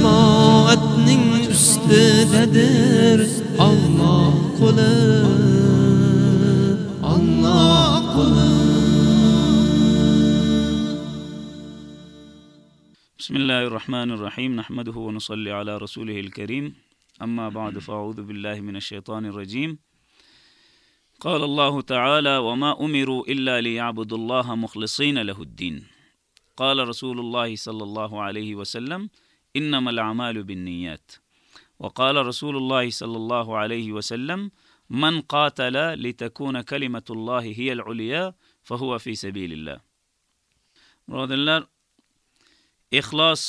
jamoatning ustidadir Alloh qo'li Alloh qo'li بسم الله الرحمن الرحيم. نحمده ونصلي على رسوله الكريم. أما بعد فأعوذ بالله من الشيطان الرجيم. قال الله تعالى وما أمروا إلا ليعبدوا الله مخلصين له الدين. قال رسول الله صلى الله عليه وسلم إنما الأعمال بالنيات وقال رسول الله صلى الله عليه وسلم من قاتل لتكون كلمة الله هي العليا فهو في سبيل الله Birodarlar, ixlos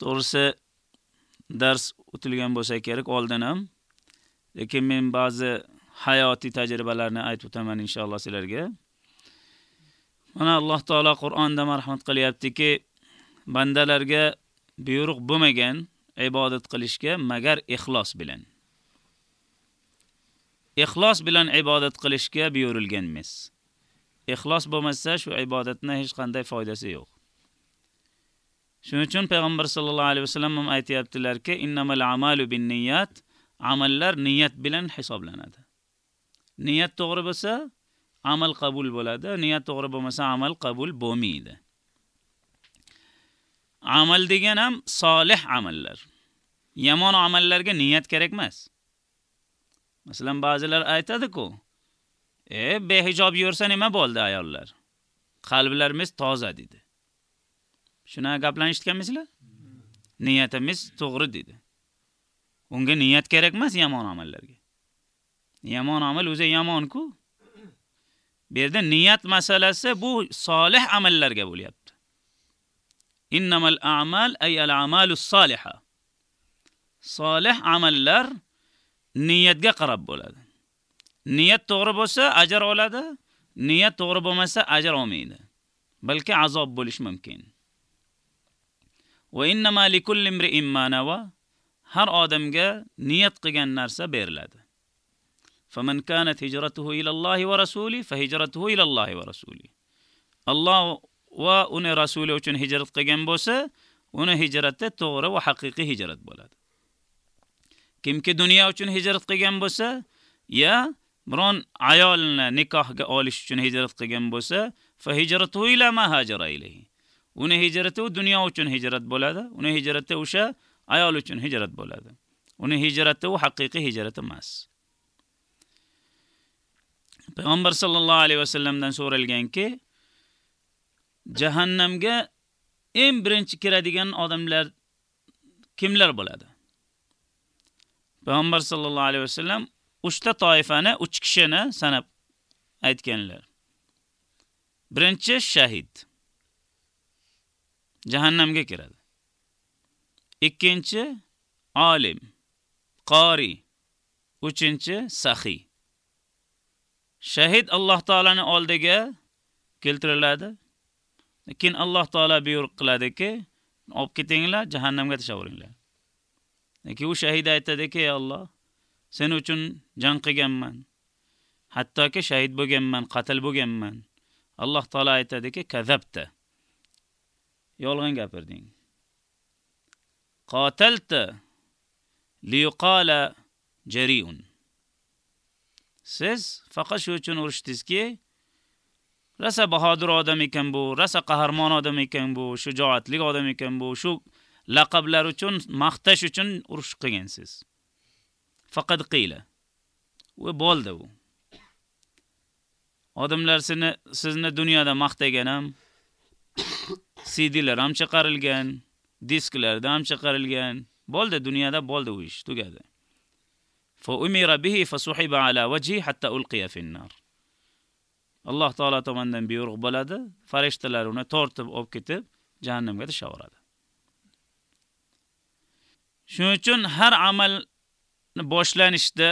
to'g'risi dars o'tilgan bo'lsa kerak oldin ham lekin men ba'zi hayotiy tajribalarni aytib o'taman inshaalloh sizlarga mana alloh taolo qur'onda marhamat qilyaptiki bandalarga buyruq bo'lmagan ibodat qilishga magar ixlos bilan. Ixlos bilan ibodat qilishga buyurilgan emas ixlos bo'lmasa shu ibodatni hech qanday foydasi yo'q. Shuning uchun payg'ambar sollallohu alayhi vasallam ham aytayaptilarki, innamal a'malu binniyat, amallar niyat bilan hisoblanadi. Niyat to'g'ri bo'lsa, amal qabul bo'ladi, niyat to'g'ri bo'lmasa, amal qabul bo'lmaydi. Amal degan ham solih amallar. Yomon amallarga niyat kerak emas. Masalan, ba'zilar aytadi-ku, "E, behijob yursa nima bo'ldi ayollar? Qalblarimiz toza" dedi. Shunaqa gaplarni eshitganmisizlar? Niyatimiz to'g'ri dedi. Unga niyat kerak emas yomon amallarga. Yomon amal o'zi yomon-ku. Bu yerda niyat masalasi bu solih amallarga bo'lyapti. Innamal a'mal ay al-a'malus soliha. Solih amallar niyatga qarab bo'ladi. Niyat to'g'ri bo'lsa ajr oladi, niyat to'g'ri bo'lmasa ajr olmaydi. Balki azob bo'lishi mumkin. Va innama likulli imri'in ma nawa. Har odamga niyat qilgan narsa beriladi. فمن كانت هجرته ila الله ورسوله فهجرته fa الله ورسوله الله va uni rasuli uchun hijrat qilgan bo'lsa, uni hijrati to'g'ri va haqiqiy hijrat bo'ladi. Kimki dunyo uchun hijrat qilgan bo'lsa, ya biron ayolni nikohga olish uchun hijrat qilgan bo'lsa, fa hijratu ila ma hajara ilayhi. Uni hijrati dunyo uchun hijrat bo'ladi. Uni hijrati o'sha ayol uchun hijrat bo'ladi. Uni hijrati u haqiqiy hijrat emas. Payg'ambar sallallohu alayhi vasallamdan so'ralganki, jahannamga eng birinchi kiradigan odamlar kimlar bo'ladi? Payg'ambar sallallohu alayhi vasallam uchta toifani, uch kishini sanab aytganlar. Birinchi shahid. jahannamga kiradi. Ikkinchi olim, qori. Uchinchi saxiy. Shahid Alloh taolaning oldiga keltiriladi. Lekin Alloh taolo buyruq qiladiki, olib ketinglar, jahannamga tashlaveringlar. Lekin u shahid aytadiki, ey Alloh, sen uchun jang qilganman. Hattoki shahid bo'lganman, qatl bo'lganman. Alloh taolo aytadiki, kazabta. yolg'on gapirding. qotalta liqala jariun. Siz faqat shu uchun urushdingizki, rasa bahodir odam ekan bu, rasa qahramon odam ekan bu, shijoatli odam ekan bu, shu laqablar uchun maqtash uchun urush qilgansiz. Faqat qiyla. Va bo'ldi bu. Odamlar sizni sizni dunyoda maqtagan ham, CD'lar ham chiqarilgan, disklarda ham chiqarilgan. Bo'ldi, dunyoda bo'ldi u ish, tugadi. Fa umira bihi fa suhiba ala wajhi hatta ulqiya fin nar. Alloh taolo tomonidan buyruq bo'ladi, farishtalar uni tortib olib ketib jahannamga tashlaveradi. Shuning uchun har amal boshlanishda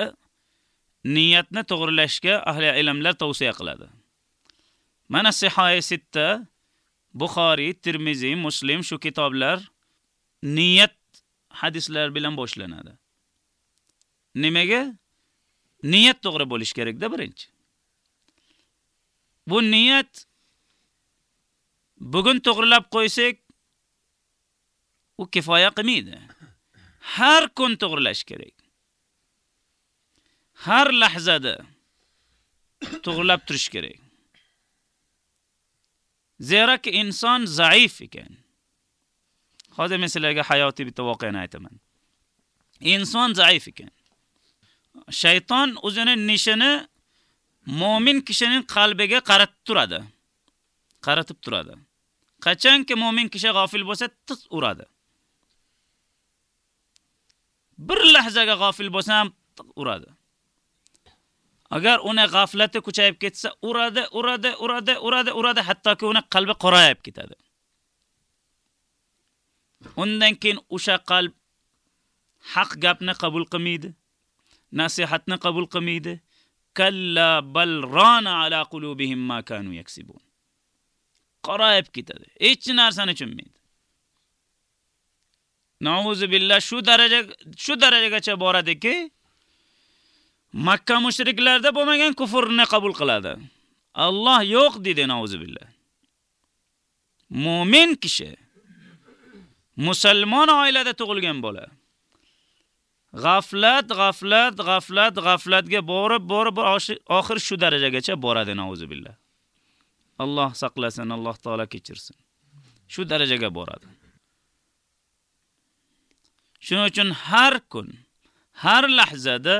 niyatni to'g'rilashga ahli ilmlar tavsiya qiladi. Mana Sahih sitta Buxoriy, Tirmiziy, Muslim shu kitoblar niyat hadislar bilan boshlanadi. Nimaga? Niyat to'g'ri bo'lish kerakda birinchi. Bu niyat bugun to'g'rilab qo'ysak, u kifoya qilmaydi. Har kun to'g'rilash kerak. Har lahzada to'g'rilab turish kerak. Zeraki inson zaif ekan. Hozir men sizlarga hayotiy bitta voqeani aytaman. Inson zaif ekan. Shayton o'zining nishini mu'min kishining qalbiga qaratib turadi. Qaratib turadi. Qachonki mu'min kishi g'ofil bo'lsa, tiq uradi. Bir lahzaga g'ofil bo'lsa ham tiq uradi. Agar uni g'aflati kuchayib ketsa, uradi, uradi, uradi, uradi, uradi, hattoki uni qalbi qorayib ketadi. Undan keyin o'sha qalb haq gapni qabul qilmaydi, nasihatni qabul qilmaydi. Kalla bal rana ala qulubihim ma kanu yaksibun. Qorayib ketadi. Hech narsani tushunmaydi. Nauzu billah shu daraja shu darajagacha boradiki, Makka mushriklarda bo'lmagan kufrni qabul qiladi. Alloh yo'q dedi nauzu billah. Mu'min kishi musulmon oilada tug'ilgan bola. G'aflat, g'aflat, g'aflat, g'aflatga borib, borib, oxir shu darajagacha boradi nauzubillah. Alloh saqlasin, Alloh taolo kechirsin. Shu darajaga boradi. Shuning uchun har kun, har lahzada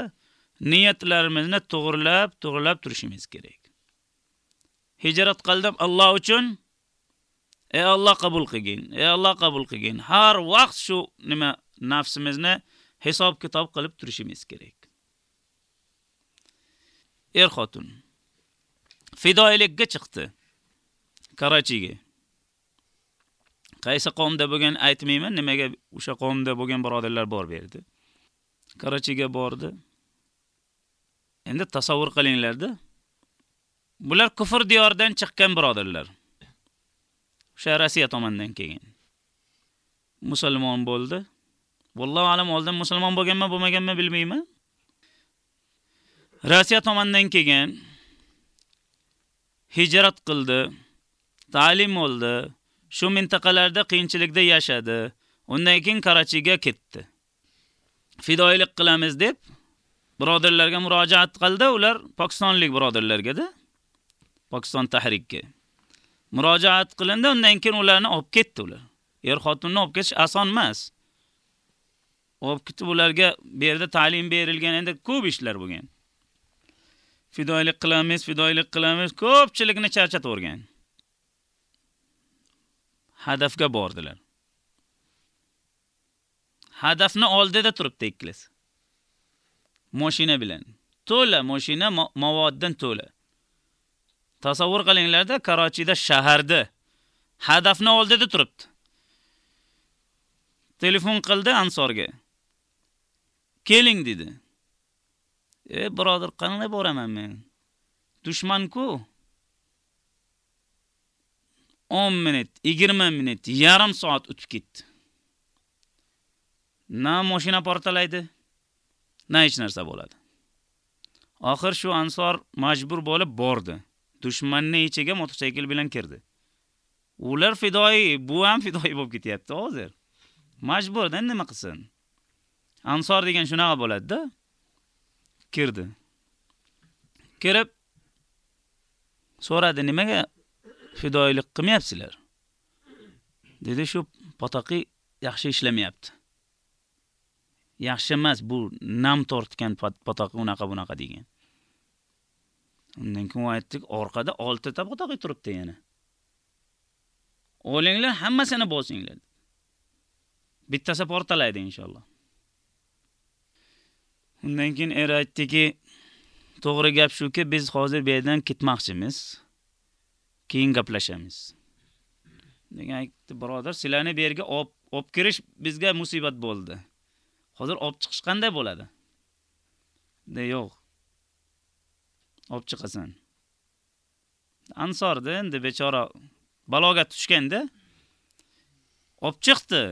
niyatlarimizni to'g'rilab, to'g'rilab turishimiz kerak. Hijrat qildim Alloh uchun. Ey Alloh qabul qilgin. Ey Alloh qabul qilgin. Har vaqt shu nima nafsimizni hisob kitob qilib turishimiz kerak. Er xotin fidoilikka chiqdi. Karachiga. Qaysi qomda bo'lgan aytmayman, nimaga o'sha qomda bo'lgan birodarlar bor berdi. Karachiga bordi. Endi tasavvur qilinglarda. Bular kufr diyoridan chiqqan birodarlar. O'sha Rossiya tomonidan kelgan. Musulmon bo'ldi. Vallohu alam oldin musulmon bo'lganmi, bo'lmaganmi bilmayman. Rossiya tomonidan kelgan hijrat qildi, ta'lim oldi, shu mintaqalarda qiyinchilikda yashadi. Undan keyin Karachiga ketdi. Fidoilik qilamiz deb birodarlarga murojaat qildi, ular pokistonlik birodarlarga-da. Pokiston tahrikka. Murojaat qilindi, undan keyin ularni olib ketdi ular. Er xotinni olib ketish oson emas. Hop, kitib ularga bu yerda ta'lim berilgan, endi ko'p ishlar bo'lgan. Fidoilik qilamiz, fidoilik qilamiz, ko'pchilikni charchatib o'rgan. Hadafga bordilar. Hadafni oldida turibdi ikkilasi. Mashina bilan. To'la mashina mavoddan to'la. Tasavvur qilinglarda, Karachi'da shaharda hadafni oldida turibdi. Telefon qildi Ansorga. Keling dedi. E, birodar, qanday boraman men? Dushman-ku. 10 minut, 20 minut, yarim soat o'tib ketdi. Na mashina portalaydi, na hech narsa bo'ladi. Oxir shu ansor majbur bo'lib bordi. Dushmanning ichiga mototsikl bilan kirdi. Ular fidoi, bu ham fidoi bo'lib ketyapti hozir. Majburdan nima qilsin? Ansor degan shunaqa bo'ladi-da. Kirdi. Kirib so'radi, nimaga fidoilik qilmayapsizlar? Dedi shu potoqi yaxshi ishlamayapti. Yaxshi emas, bu nam tortgan potoqi unaqa bunaqa degan. Undan keyin aytdik, orqada 6 ta potoqi turibdi yana. O'linglar, hammasini bosinglar. Bittasi portalaydi inshaalloh. Undan keyin er aytdiki, to'g'ri gap shuki, biz hozir bu yerdan ketmoqchimiz. Keyin gaplashamiz. Degan aytdi, birodar, sizlarni bu yerga olib olib kirish bizga musibat bo'ldi. Hozir olib chiqish qanday bo'ladi? De yo'q. Olib chiqasan. Ansorda endi bechora baloga tushganda olib chiqdi.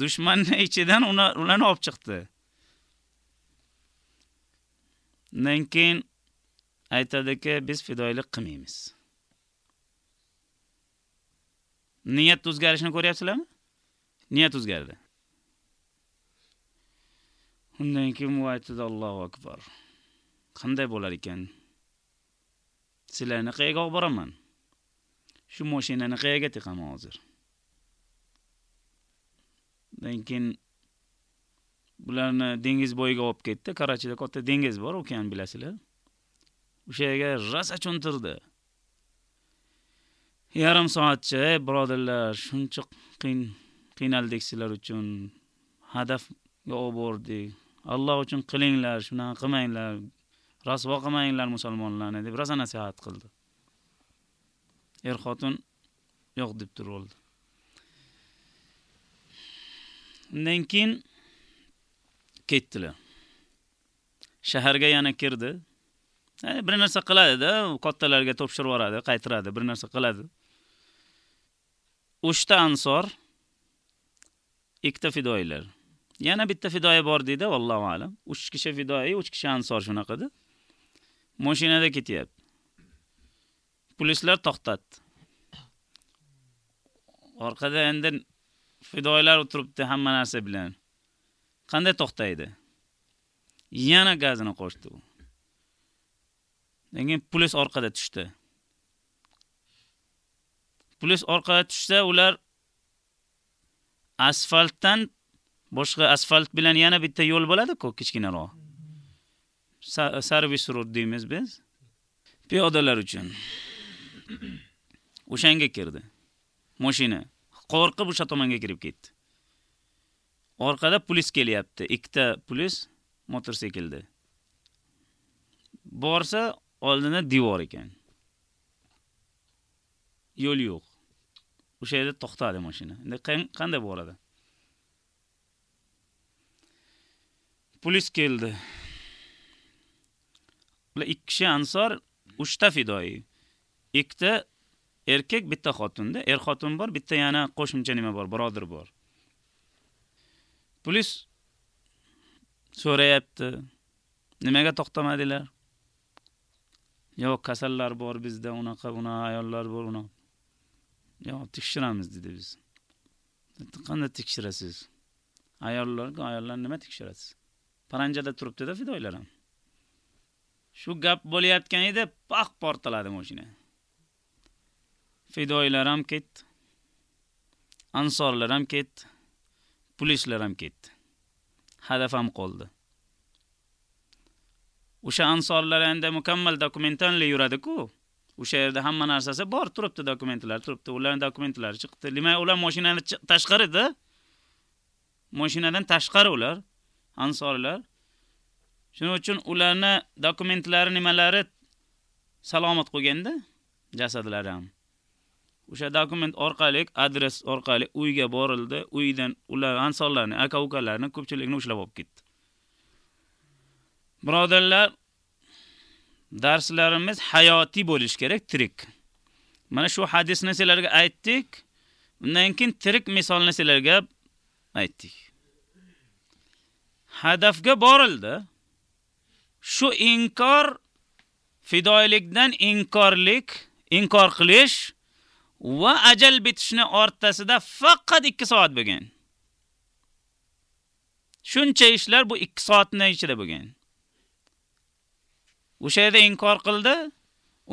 Dushmanning ichidan ularni olib chiqdi. Undan keyin aytadiki, biz fidoyilik qilmaymiz. Niyat o'zgarishini ko'ryapsizlarmi? Niyat o'zgardi. Undan keyin u aytadi Allohu akbar. Qanday bo'lar ekan? Sizlarni qayerga olib boraman? Shu mashinani qayerga tiqaman hozir? Undan keyin bularni dengiz bo'yiga olib ketdi. Karachida katta dengiz bor, okean bilasizlar. O'sha yerga rosa cho'ntirdi. Yarim soatcha, ey birodarlar, shuncha qiyin qiynaldik sizlar uchun. Hadafga olib bordik. Alloh uchun qilinglar, shunaqa qilmanglar. Rasvo qilmanglar musulmonlarni deb rosa nasihat qildi. Er xotin yo'q deb turibdi. Undan keyin ketdilar. Shaharga yana kirdi. Bir narsa qiladi-da, kattalarga topshirib yuboradi, qaytaradi bir narsa qiladi. Uchta ansor, ikkita fidoyilar. Yana bitta fidoi bor deydi, vallohu alam. 3 kishi fidoyi, 3 kishi ansor shunaqada. Mashinada ketyapti. Polislar to'xtatdi. Orqada endi fidoyilar o'tiribdi hamma narsa bilan. Qanday to'xtaydi? Yana gazini qo'shdi u. keyin polis orqada tushdi. Polis orqada tushsa, ular asfaltdan boshqa asfalt bilan yana bitta yo'l bo'ladi-ku, kichkinaroq. Servis road deymiz biz. Piyodalar uchun. O'shanga kirdi. Mashina qo'rqib o'sha tomonga kirib ketdi. Orqada polis kelyapti. Ikkita polis motorsiklda. Borsa, oldini devor ekan. Yo'l yo'q. O'sha yerda to'xtadi mashina. Endi qanday boradi? Polis keldi. Ular ikki kishi ansor, uchta fidoi. Ikkita erkak, bitta xotinda. Er xotin bor, bitta yana qo'shimcha nima bor, birodir bor. Polis so'rayapti. Nimaga to'xtamadinglar? Yo'q, kasallar bor bizda, unaqa, una ayollar bor, una. Yo'q, tekshiramiz dedi biz. Qanday tekshirasiz? Ayollarga ayollar nima tekshirasiz? Paranjada turibdi-da fidoylar ham. Shu gap bo'layotgan edi, paq portladi mashina. Fidoylar ham ketdi. Ansorlar ham ketdi. Polislar ham ketdi. Hadaf ham qoldi. O'sha ansorlar endi mukammal dokumentanli yuradi-ku. O'sha yerda hamma narsasi bor, turibdi dokumentlar, turibdi. Ularning dokumentlari chiqdi. Demak, ular mashinani tashqarida. Mashinadan tashqari ular. ansorlar. Shuning uchun ularni dokumentlari nimalari salomat qolganda jasadlari ham. O'sha dokument orqali, adres orqali uyga borildi. Uydan ular ansonlarni aka-ukalarni ko'pchilikni ushlab olib ketdi. Birodarlar, darslarimiz hayotiy bo'lish kerak, tirik. Mana shu hadisni sizlarga aytdik. Undan keyin tirik misolni sizlarga aytdik. Hadafga borildi. Shu inkor fidoilikdan inkorlik, inkor qilish va ajal bitishni o'rtasida faqat 2 soat bo'lgan. Shuncha ishlar bu 2 soatning ichida bo'lgan. O'sha yerda inkor qildi,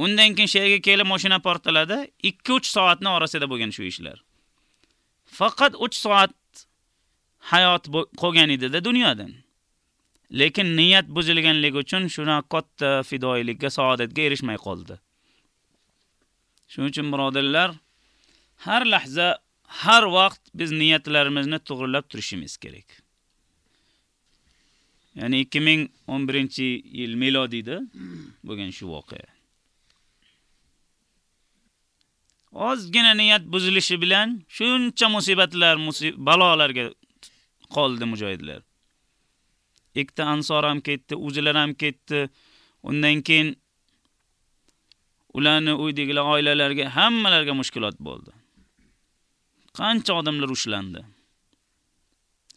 undan keyin sheyga kelib mashina portladi, 2-3 soatning orasida bo'lgan shu ishlar. Faqat 3 soat hayot qolgan edi-da dunyodan. Lekin niyat buzilganligi uchun shuna katta fidoilikka, saodatga erishmay qoldi. Shuning uchun birodarlar, har lahza, har vaqt biz niyatlarimizni to'g'rilab turishimiz kerak. Ya'ni 2011-yil milodiyda bo'lgan shu voqea. Ozgina niyat buzilishi bilan shuncha musibatlar, balolarga qoldi mujohidlar. ikkita ansor ham ketdi, o'zilar ham ketdi. Undan keyin ularni uydagilar oilalarga hammalarga mushkulot bo'ldi. Qancha odamlar ushlandi.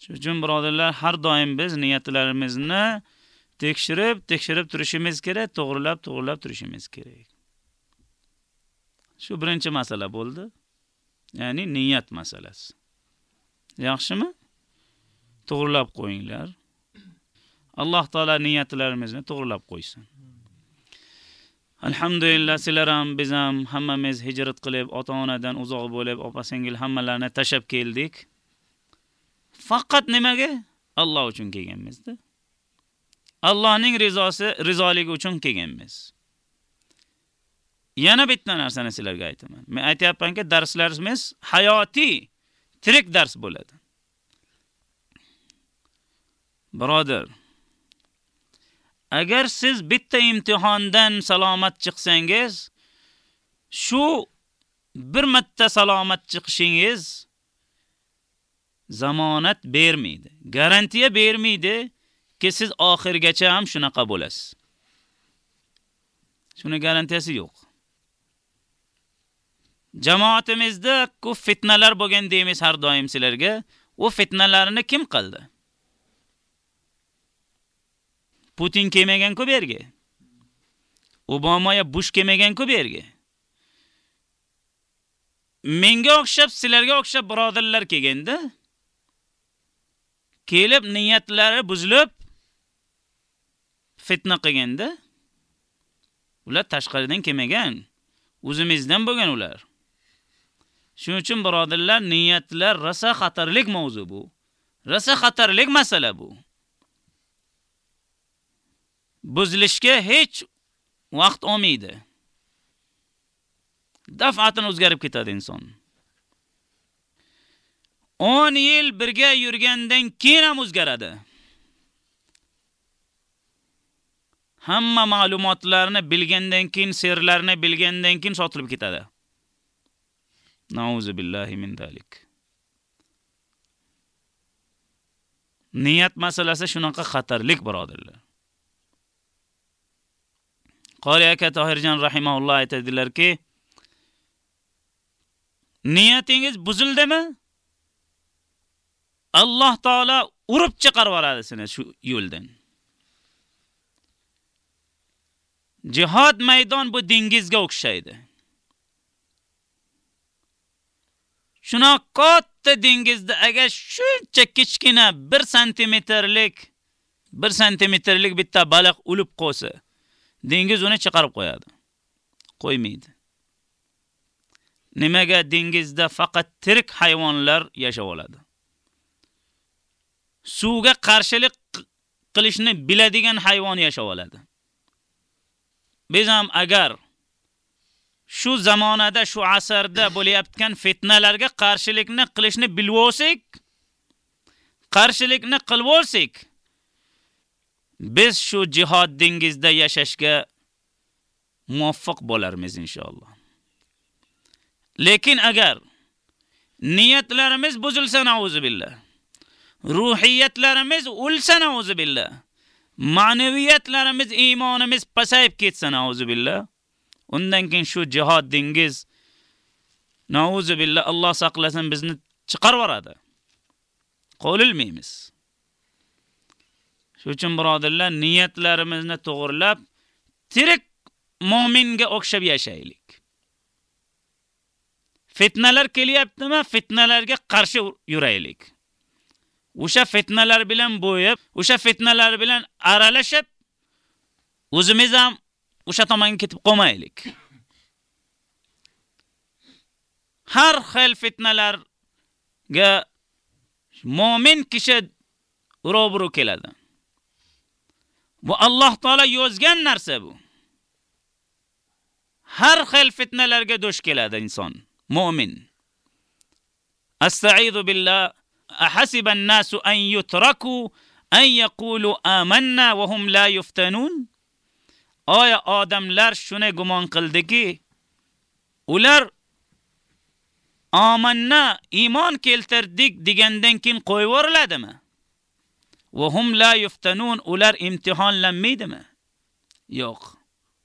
Shuning uchun birodarlar, har doim biz niyatlarimizni tekshirib, tekshirib turishimiz kerak, to'g'rilab, to'g'rilab turishimiz kerak. Shu birinchi masala bo'ldi. Ya'ni niyat masalasi. Yaxshimi? To'g'rilab qo'yinglar. Alloh taolo niyatlarimizni to'g'rilab qo'ysin. Alhamdulillah sizlar ham biz ham hammamiz hijrat qilib, ota-onadan uzoq bo'lib, opa-singil hammalarni tashab keldik. Faqat nimaga? Alloh uchun kelganmizda. Allohning rizosi, rizoligi uchun kelganmiz. Yana bitta narsani sizlarga aytaman. Men aytayapmanki, darslarimiz hayotiy, tirik dars bo'ladi. Birodar, agar siz bitta imtihondan salomat chiqsangiz, shu bir marta salomat chiqishingiz zamonat bermaydi. Garantiya bermaydi ki siz oxirgacha ham shunaqa bo'lasiz. Shuni garantiyasi yo'q. Jamoatimizda ko'p fitnalar bo'lgan deymiz har doim sizlarga. U fitnalarni kim qildi? Putin kelmagan-ku bu yerga. Obama ya Bush kelmagan-ku bu yerga. Menga o'xshab, sizlarga o'xshab birodarlar kelganda, kelib niyatlari buzilib fitna qilganda, ular tashqaridan kelmagan, o'zimizdan bo'lgan ular. Shuning uchun birodarlar, niyatlar rasa xatarlik mavzu bu. Rasa xatarlik masala bu. Buzilishga hech vaqt olmaydi. Daf'atan o'zgarib ketadi inson. 10 yil birga yurgandan keyin ham o'zgaradi. Hamma ma'lumotlarni bilgandan keyin, sirlarni bilgandan keyin sotilib ketadi. Nauzu billahi min zalik. Niyat masalasi shunaqa xatarlik birodarlar. Qori aka Tohirjon rahimahulloh aytadilarki, niyatingiz buzildimi? Alloh taolo urib chiqarib yuboradi seni shu yo'ldan. Jihad maydon bu dengizga o'xshaydi. Shuna katta dengizda agar shuncha kichkina 1 santimetrlik 1 santimetrlik bitta baliq ulib qolsa, dengiz uni chiqarib qo'yadi. Qo'ymaydi. Nimaga dengizda faqat tirik hayvonlar yashab oladi? Suvga qarshilik qilishni biladigan hayvon yashab oladi. Biz ham agar shu zamonada, shu asrda bo'layotgan fitnalarga qarshilikni qilishni bilib olsak, qarshilikni qilib olsak, biz shu jihod dengizda yashashga muvaffaq bo'larmiz inshaalloh. Lekin agar niyatlarimiz buzilsa nauzu billah, ruhiyatlarimiz o'lsa nauzu billah, ma'naviyatlarimiz, iymonimiz pasayib ketsa nauzu billah, undan keyin shu jihod dengiz nauzu billah Alloh saqlasin bizni chiqarib yuboradi. Qo'lilmaymiz. Shuning uchun birodarlar, niyatlarimizni to'g'rilab, tirik mu'minga o'xshab yashaylik. Fitnalar kelyaptimi? Fitnalarga qarshi yuraylik. O'sha fitnalar bilan bo'yib, o'sha fitnalar bilan aralashib, o'zimiz ham o'sha tomonga ketib qolmaylik. Har xil fitnalarga mu'min kishi uroburu keladi. Bu Alloh taolo yozgan narsa bu. Har xil fitnalarga duch keladi inson, mu'min. Astaizu billah ahasiba an-nasu an yutraku an yaqulu amanna wa hum la yuftanun? Oya odamlar shuni gumon qildiki, ular amanna iymon keltirdik degandan keyin qo'yib yuboriladimi? Va hum la yuftanun ular imtihonlanmaydimi? Yo'q.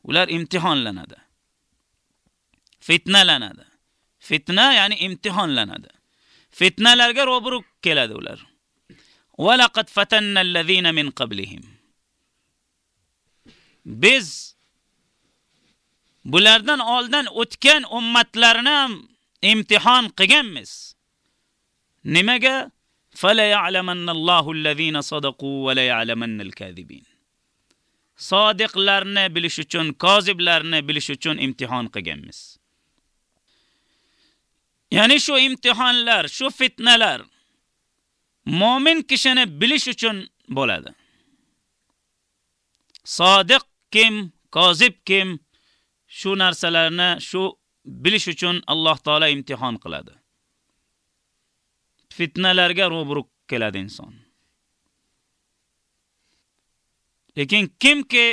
Ular imtihonlanadi. Fitnalanadi. Fitna ya'ni imtihonlanadi. Fitnalarga ro'bru keladi ular. Va laqad fatanna allazina min qablihim. Biz bulardan oldin o'tgan ummatlarni ham imtihon qilganmiz. Nimaga? فَلَيَعْلَمَنَّ اللّٰهُ allazina sadaqu va la ya'lamannal kadhibin. Sodiqlarni bilish uchun, koziblarni bilish uchun imtihon qilganmiz. Ya'ni shu imtihonlar, shu fitnalar mo'min kishini bilish uchun bo'ladi. Sodiq kim, kozib kim, shu narsalarni shu bilish uchun Alloh taolo imtihon qiladi. Fitnalarga ro'bru keladi inson. Lekin kimki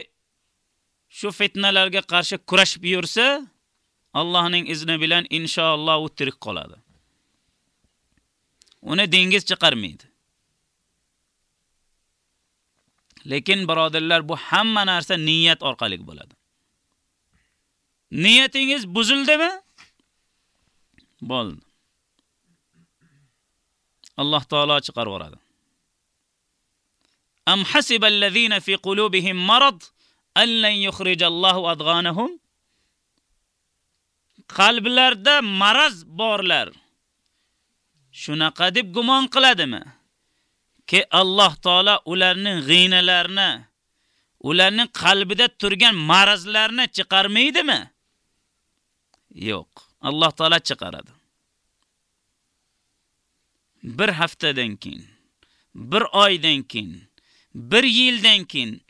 shu fitnalarga qarshi kurashib yursa, Allohning izni bilan inshaalloh u tirik qoladi. Uni dengiz chiqarmaydi. Lekin birodarlar, bu hamma narsa niyat orqali bo'ladi. Niyatingiz buzildimi? Bo'ldi. Alloh taolo chiqarib yuboradi. Am hasiballazina fi qulubihim marad аллан lan yukhrijallohu adghanahum? Qalblarda maraz borlar. Shunaqa deb gumon qiladimi? Ki Alloh taolo ularning g'inalarini, ularning qalbida turgan marazlarni chiqarmaydimi? Yo'q, Alloh taolo chiqaradi. Bir haftadan keyin, bir oydan keyin, bir yildan keyin,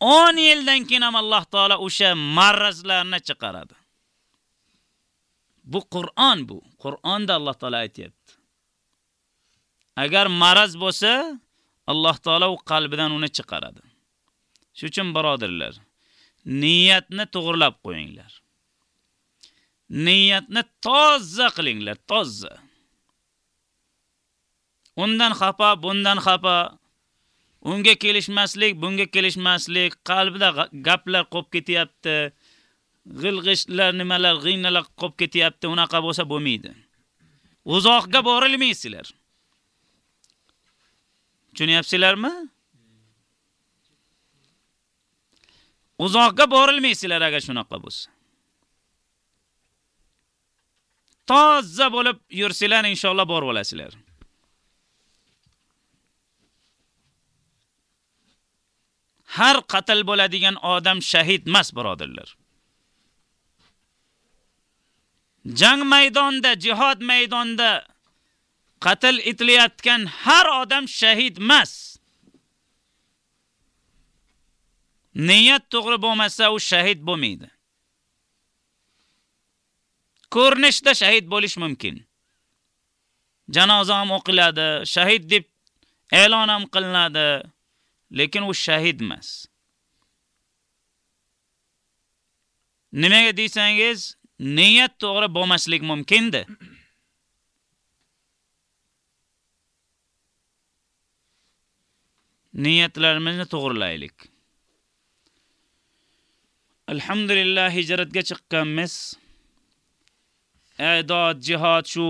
10 yildan keyin ham Alloh taolo o'sha marazlarni chiqaradi. Bu Qur'on bu. Qur'onda Alloh taolo aytayapti. Agar maraz bo'lsa, Alloh taolo u qalbidan uni chiqaradi. Shuning uchun birodirlar, niyatni to'g'rilab qo'yinglar. Niyatni toza qilinglar, toza. Undan xafa, bundan xafa, unga kelishmaslik, bunga kelishmaslik, qalbida gaplar qolib ketyapti. g'ilg'ishlar, nimalar, g'iynalar qolib ketyapti, unaqa bo'lsa bo'lmaydi. uzoqqa borilmaysizlar. Tushunyapsizlarmi? uzoqqa borilmaysizlar agar shunaqa bo'lsa. Toza bo'lib yursizlar, inshaalloh borib olasizlar. Har qatl bo'ladigan odam shahid emas, birodarlar. Jang maydonida, jihad maydonida qatl etilayotgan har odam shahid emas. Niyat to'g'ri bo'lmasa, u shahid bo'lmaydi. Ko'rinishda shahid bo'lish mumkin. Janoza ham o'qiladi, shahid deb e'lon ham qilinadi, lekin u shahid emas. Nimaga deysangiz, niyat to'g'ri bo'lmaslik mumkinda Niyatlarimizni to'g'rilaylik. Alhamdulillah hijratga chiqqanmiz. E'dod, jihad shu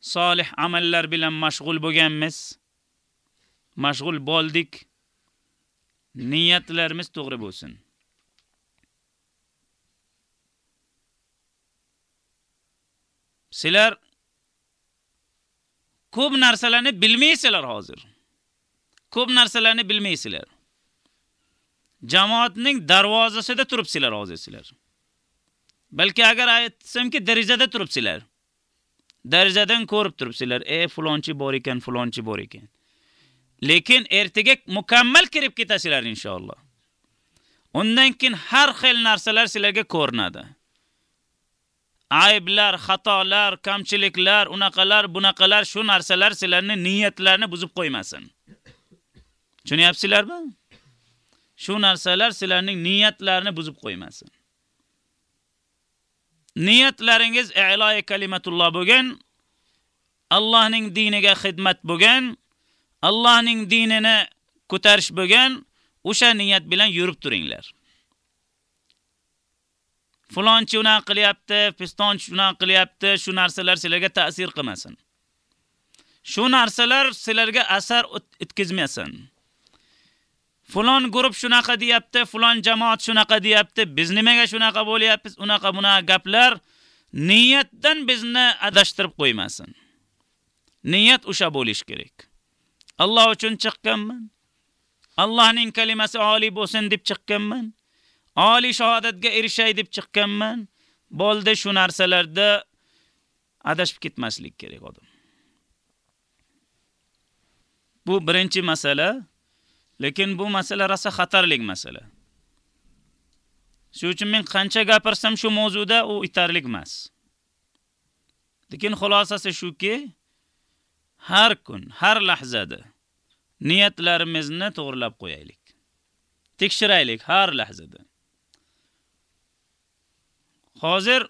solih amallar bilan mashg'ul bo'lganmiz. Mashg'ul bo'ldik. Niyatlarimiz to'g'ri bo'lsin. Sizlar ko'p narsalarni bilmaysizlar hozir. Ko'p narsalarni bilmaysizlar. Jamoatning darvozasida turibsizlar hozir sizlar. Balki agar aytsamki derazada turibsizlar. Darizadan ko'rib turibsizlar. Ey fulonchi bor ekan, fulonchi bor ekan. Lekin ertaga mukammal kirib ketasizlar inshaalloh. Undan keyin har xil narsalar sizlarga ko'rinadi. ayblar, xatolar, kamchiliklar, unaqalar, bunaqalar shu narsalar sizlarni niyatlarini buzib qo'ymasin. Tushunyapsizlarmi? Shu narsalar sizlarning niyatlarini buzib qo'ymasin. Niyatlaringiz i'loyi kalimatulloh bo'lgan, Allohning diniga xizmat bo'lgan, Allohning dinini ko'tarish bo'lgan, o'sha niyat bilan yurib turinglar. Fulonchi unaqa qilyapti, pistonchi unaqa qilyapti, shu narsalar sizlarga ta'sir qilmasin. Shu narsalar sizlarga asar o'tkazmasin. Fulon guruh shunaqa deyapti, fulon jamoat shunaqa deyapti, biz nimaga shunaqa bo'lyapmiz, unaqa bunaqa gaplar niyatdan bizni adashtirib qo'ymasin. Niyat o'sha bo'lish kerak. Alloh uchun chiqqanman. Allohning kalimasi oliy bo'lsin deb chiqqanman. Oliy shahodatga erishay deb chiqqanman. Bo'ldi shu narsalarda adashib ketmaslik kerak odam. Bu birinchi masala, lekin bu masala rasa xatarlik masala. Shuning uchun men qancha gapirsam shu mavzuda u itarlik emas. Lekin xulosasi shuki, har kun, har lahzada niyatlarimizni to'g'rilab qo'yaylik. Tekshiraylik har lahzada. Hozir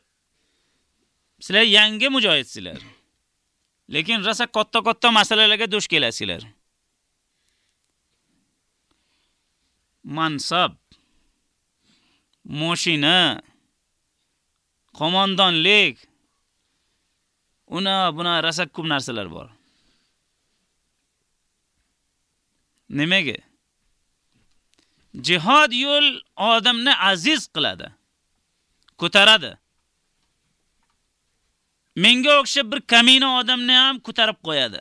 sizlar yangi mujohidsizlar. Lekin rosa katta-katta masalalarga duch kelasizlar. Mansab, mashina, qo'mondonlik, una buna rosa ko'p narsalar bor. Nimaga? Jihad yo'l odamni aziz qiladi. Ko'taradi. Menga o'xshab bir kamina odamni ham ko'tarib qo'yadi.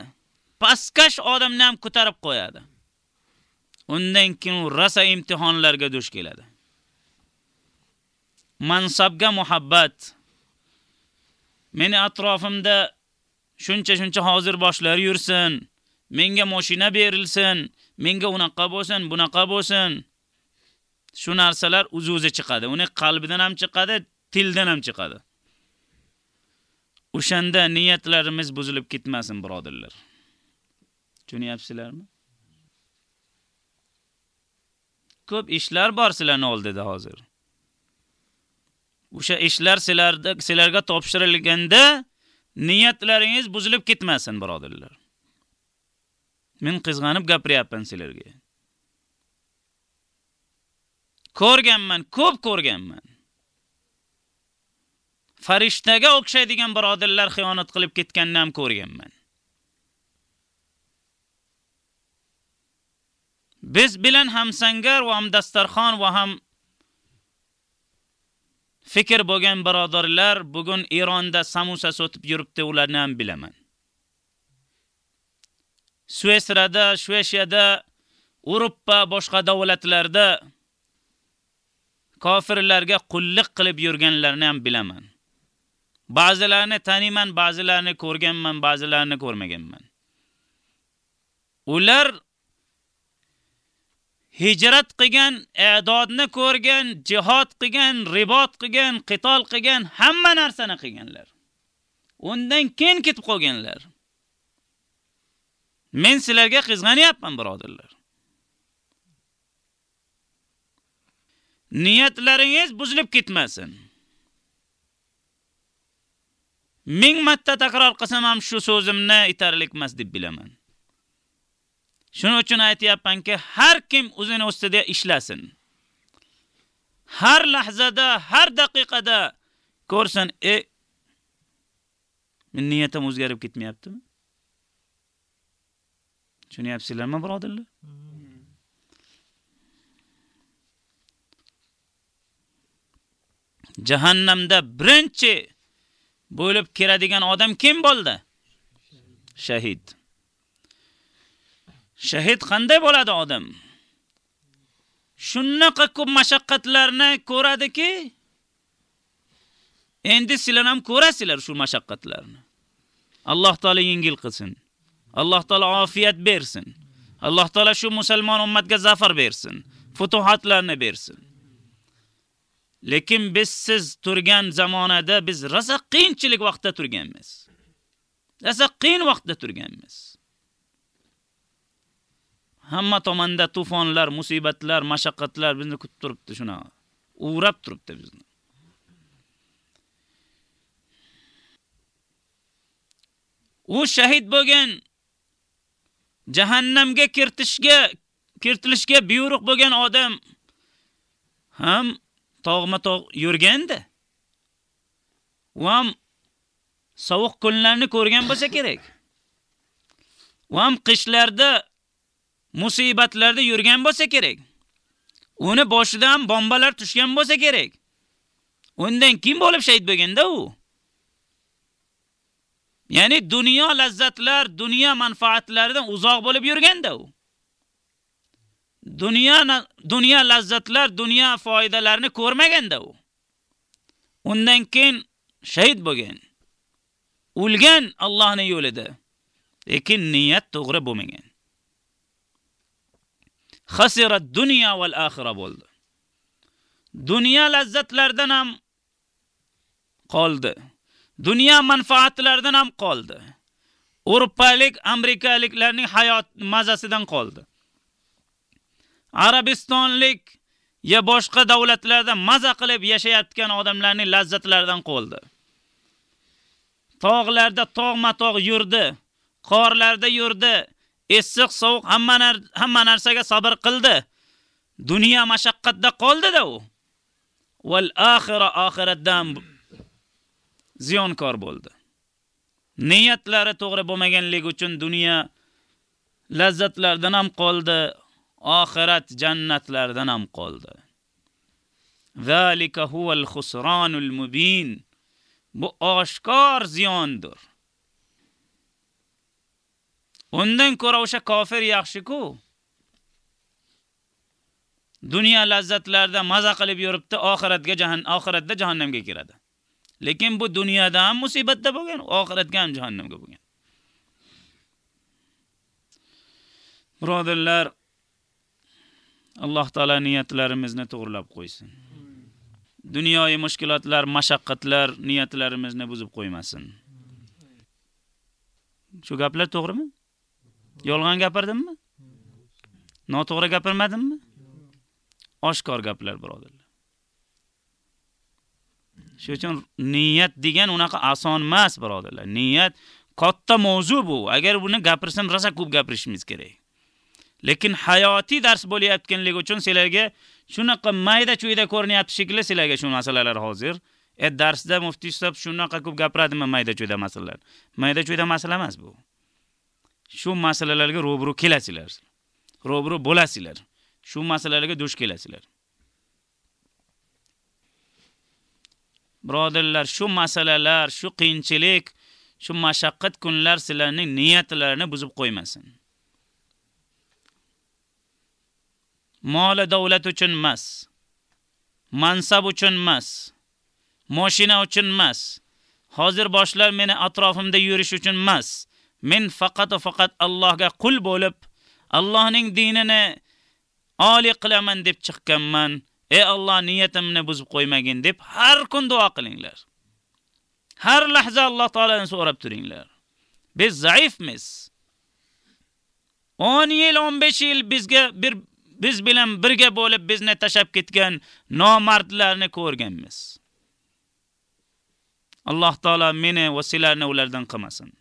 Pastkash odamni ham ko'tarib qo'yadi. Undan keyin u rosa imtihonlarga duch keladi. Mansabga muhabbat. Meni atrofimda shuncha-shuncha hozir boshlar yursin, menga mashina berilsin, menga unaqa bo'lsin, bunaqa bo'lsin. Shu narsalar uzuzi chiqadi. Uni qalbidan ham chiqadi, tildan ham chiqadi. O'shanda niyatlarimiz buzilib ketmasin, birodarlar. Tushunyapsizlarmi? Ko'p ishlar bor sizlarning oldida hozir. O'sha ishlar sizlarda sizlarga topshirilganda niyatlaringiz buzilib ketmasin, birodarlar. Men qizg'anib gapiryapman sizlarga. Ko'rganman, ko'p ko'rganman. Farishtaga o'xshaydigan birodirlar xiyonat qilib ketganini ham ko'rganman. Biz bilan hamsangar va ham dastarxon va ham fikr bo'lgan birodarlar bugun Eronda samusa sotib yuribdi, ularni ham bilaman. Suesrada, Shvetsiyada, Yevropa boshqa davlatlarda kofirlarga qullik qilib yurganlarni ham bilaman. Ba'zilarini taniman, ba'zilarini ko'rganman, ba'zilarini ko'rmaganman. Ular hijrat qilgan, e'dodni ko'rgan, jihad qilgan, ribot qilgan, qitol qilgan, hamma narsani qilganlar. Undan keyin ketib qolganlar. Men sizlarga qizg'anyapman, birodarlar. Niyatlaringiz buzilib ketmasin. Ming marta takror qilsam ham shu so'zimni yetarlik emas deb bilaman. Shuning uchun aytayapmanki, har kim o'zini ustida ishlasin. Har lahzada, har daqiqada ko'rsin, e men niyatim o'zgarib ketmayaptimi? Tushunyapsizlarmi, birodarlar? Jahannamda hmm. birinchi bo'lib kiradigan odam kim bo'ldi? Shahid. Shahid qanday bo'ladi odam? Shunaqa ko'p mashaqqatlarni ko'radiki, endi sizlar ham ko'rasizlar shu mashaqqatlarni. Alloh taolo yengil qilsin. Alloh taolo afiyat bersin. Alloh taolo shu musulmon ummatga zafar bersin, futuhatlarni bersin. Lekin biz siz turgan zamonada biz rasa qiyinchilik vaqtda turganmiz. Rasa qiyin vaqtda turganmiz. Hamma tomonda tufonlar, musibatlar, mashaqqatlar bizni kutib turibdi shuna. Uvrab turibdi bizni. U shahid bo'lgan jahannamga kiritishga kiritilishga buyruq bo'lgan odam ham tog'ma-tog' yurganda. U ham sovuq kunlarni ko'rgan bo'lsa kerak. U ham qishlarda musibatlarda yurgan bo'lsa kerak. Uni boshidan bombalar tushgan bo'lsa kerak. Undan kim bo'lib shahid bo'lganda u? Ya'ni dunyo lazzatlar, dunyo manfaatlaridan uzoq bo'lib yurganda u. Dunyo dunyo lazzatlar, dunyo foydalarini ko'rmaganda u. Undan keyin shahid bo'lgan. O'lgan Allohning yo'lida. Lekin niyat to'g'ri bo'lmagan. Xasirat dunyo val oxira bo'ldi. Dunyo lazzatlaridan ham qoldi. Dunyo manfaatlaridan ham qoldi. Urpalik, amerikaliklarning hayot mazasidan qoldi. Arabistonlik ya boshqa davlatlarda maza qilib yashayotgan odamlarning lazzatlaridan qoldi. Tog'larda tog'ma-tog' yurdi, qorlarda yurdi, issiq sovuq hamma hamma narsaga sabr qildi. Dunyo mashaqqatda qoldi-da u. Wal oxira oxiratdan ziyonkor bo'ldi. Niyatlari to'g'ri bo'lmaganligi uchun dunyo lazzatlardan ham qoldi, oxirat jannatlardan ham qoldi. Zalika huval khusranul mubin. Bu oshkor ziyondir. Undan ko'ra o'sha kofir yaxshi-ku. Dunyo lazzatlarida maza qilib yuribdi, oxiratga jahannam, oxiratda jahannamga kiradi. Lekin bu dunyoda ham musibatda bo'lgan, oxiratga ham jahannamga bo'lgan. Birodarlar, Alloh taolo niyatlarimizni to'g'rilab qo'ysin. Dunyoviy mushkilotlar, mashaqqatlar niyatlarimizni buzib qo'ymasin. Shu gaplar to'g'rimi? Yolg'on gapirdimmi? Noto'g'ri gapirmadimmi? Oshkor gaplar, birodarlar. Shuning uchun niyat degan unaqa oson emas, birodarlar. Niyat katta mavzu bu. Agar buni gapirsam, rosa ko'p gapirishimiz kerak. Lekin hayotiy dars bo'layotganligi uchun sizlarga shunaqa mayda-chuyda ko'rinyapti shekilli sizlarga shu masalalar hozir. E darsda muftiy hisob shunaqa ko'p gapiradimi mayda-chuyda masalalar? Mayda-chuyda masala emas bu. Shu masalalarga ro'bru kelasizlar. Ro'bru bo'lasizlar. Shu masalalarga duch kelasizlar. Birodarlar, shu masalalar, shu qiyinchilik, shu mashaqqat kunlar sizlarning niyatlarini buzib qo'ymasin. Mol davlat uchun emas. Mansab uchun emas. Mashina uchun emas. Hozir boshlar meni atrofimda yurish uchun emas. Men faqat va faqat Allohga qul bo'lib, Allohning dinini oliy qilaman deb chiqqanman. Ey Alloh, niyatimni buzib qo'ymagin deb har kun duo qilinglar. Har lahza Alloh taoladan so'rab turinglar. Biz zaifmiz. 10 yil, 15 yil bizga bir biz bilan birga bo'lib bizni tashab ketgan nomardlarni ko'rganmiz. Alloh taolo meni va sizlarni ulardan qilmasin.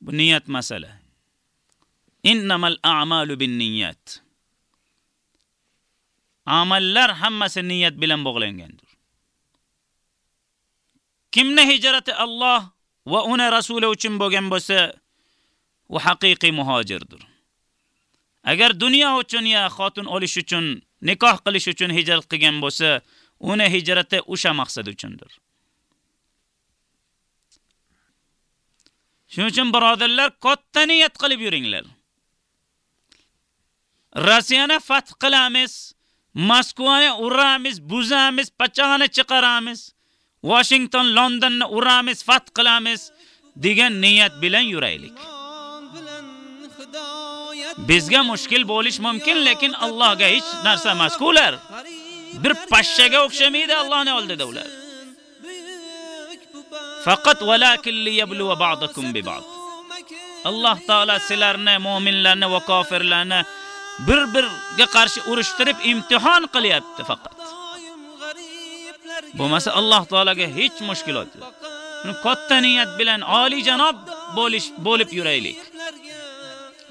Bu niyat masala. Innamal a'malu bin-niyyat. Amallar hammasi niyat bilan bog'langandir. Kimni hijrati Alloh va uni rasuli uchun bo'lgan bo'lsa, u haqiqiy muhojirdir. Agar dunyo uchun ya xotin olish uchun, nikoh qilish uchun hijrat qilgan bo'lsa, uni hijrati o'sha maqsad uchundir. Shuning uchun birodarlar, katta niyat qilib yuringlar. Rossiyani fath qilamiz, Moskvani uramiz, buzamiz, pachani chiqaramiz, Washington, Londonni uramiz, fath qilamiz degan niyat bilan yuraylik. Bizga mushkil bo'lish mumkin, lekin Allohga hech narsa emas. Ular Bir pashshaga o'xshamaydi Allohning oldida ular. Faqat walakin liyabluwa ba'dakum bi ba'd. Alloh taolo sizlarni, mu'minlarni va kofirlarni bir-birga qarshi urushtirib imtihon qilyapti faqat. Bo'lmasa Alloh taolaga hech mushkilot yo'q. Katta niyat bilan oli janob bo'lish bo'lib yuraylik.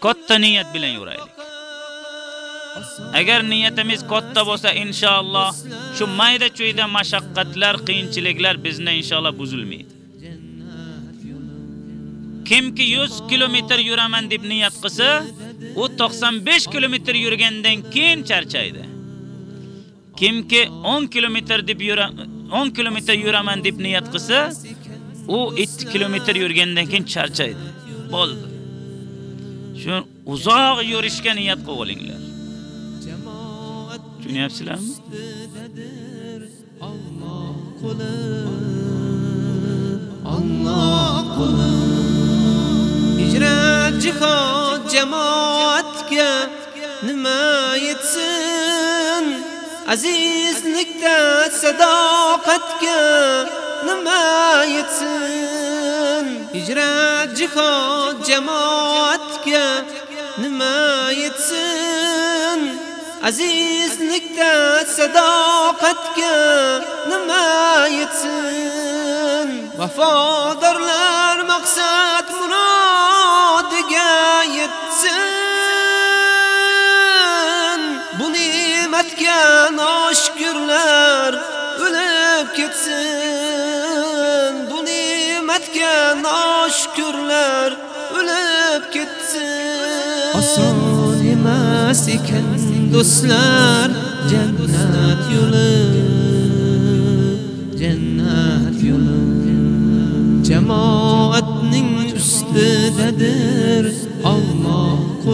katta niyat bilan yuraylik. Agar niyatimiz katta bo'lsa, inshaalloh shu mayda-chuyda mashaqqatlar, qiyinchiliklar bizni inshaalloh buzilmaydi. Kimki 100 kilometr yuraman deb niyat qilsa, u 95 kilometr yurgandan keyin charchaydi. Kimki 10 kilometr deb yura 10 kilometr yuraman deb niyat qilsa, u 2 kilometr yurgandan keyin charchaydi. Bo'ldi. Shu uzoq yurishga niyat qilib olinglar. Tushunyapsizlarmi? Alloh qulim. Hijrat jihad jamoatga nima yetsin? Azizlikda sadoqatga nima yetsin? Hijrat jihad jamoatga nima yetsin? Azizlikda sadoqatga nima yetsin? Vafodorlar maqsad murod yetsin Bu ne'matga noshkurlar o'lib ketsin. Bu ne'matga noshkurlar o'lib ketsin. Oson emas ekan do'stlar jannat yo'li. Jannat yo'li jamoatning ustidadir.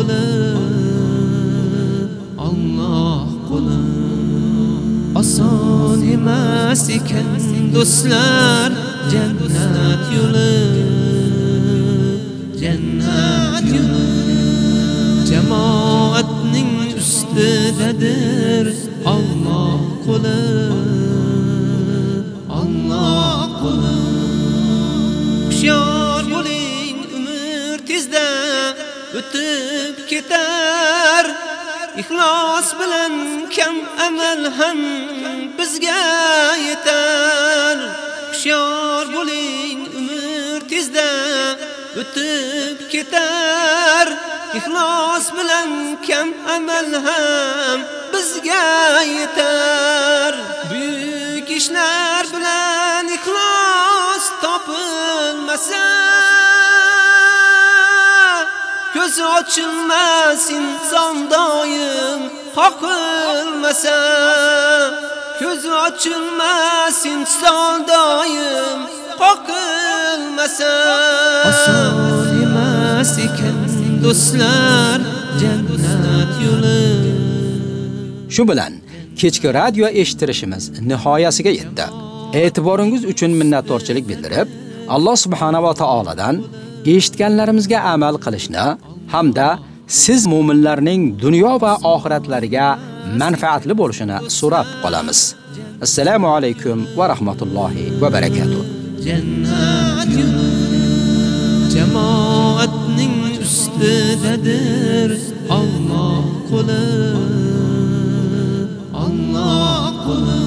Qo'li Alloh qo'li oson emas ekan do'stlar jannat yo'li jannat yo'li jamoatning ustidadir Alloh qo'li Alloh qo'li Hushyor bo'ling umr tezda o'tib ketar Ixlos bilan kam amal ham bizga yetar. Hushyor bo'ling umr tezda o'tib ketar. Ixlos bilan kam amal ham bizga yetar. Buyuk ishlar bilan ixlos topilmasa Ko'z ochilmas inson doim qoqilmasa Ko'z ochilmas inson doim qoqilmasa Oson emas ekan do'stlar jannat yo'li Shu bilan kechki radio eshittirishimiz nihoyasiga yetdi. E'tiboringiz uchun minnatdorchilik bildirib, Alloh subhanahu va taoladan eshitganlarimizga amal qilishni hamda siz mu'minlarning dunyo va oxiratlariga manfaatli bo'lishini so'rab qolamiz. Assalomu alaykum va rahmatullohi va barakatuh. Jannatun jamoatning ustidadir Alloh qo'li. Alloh qo'li.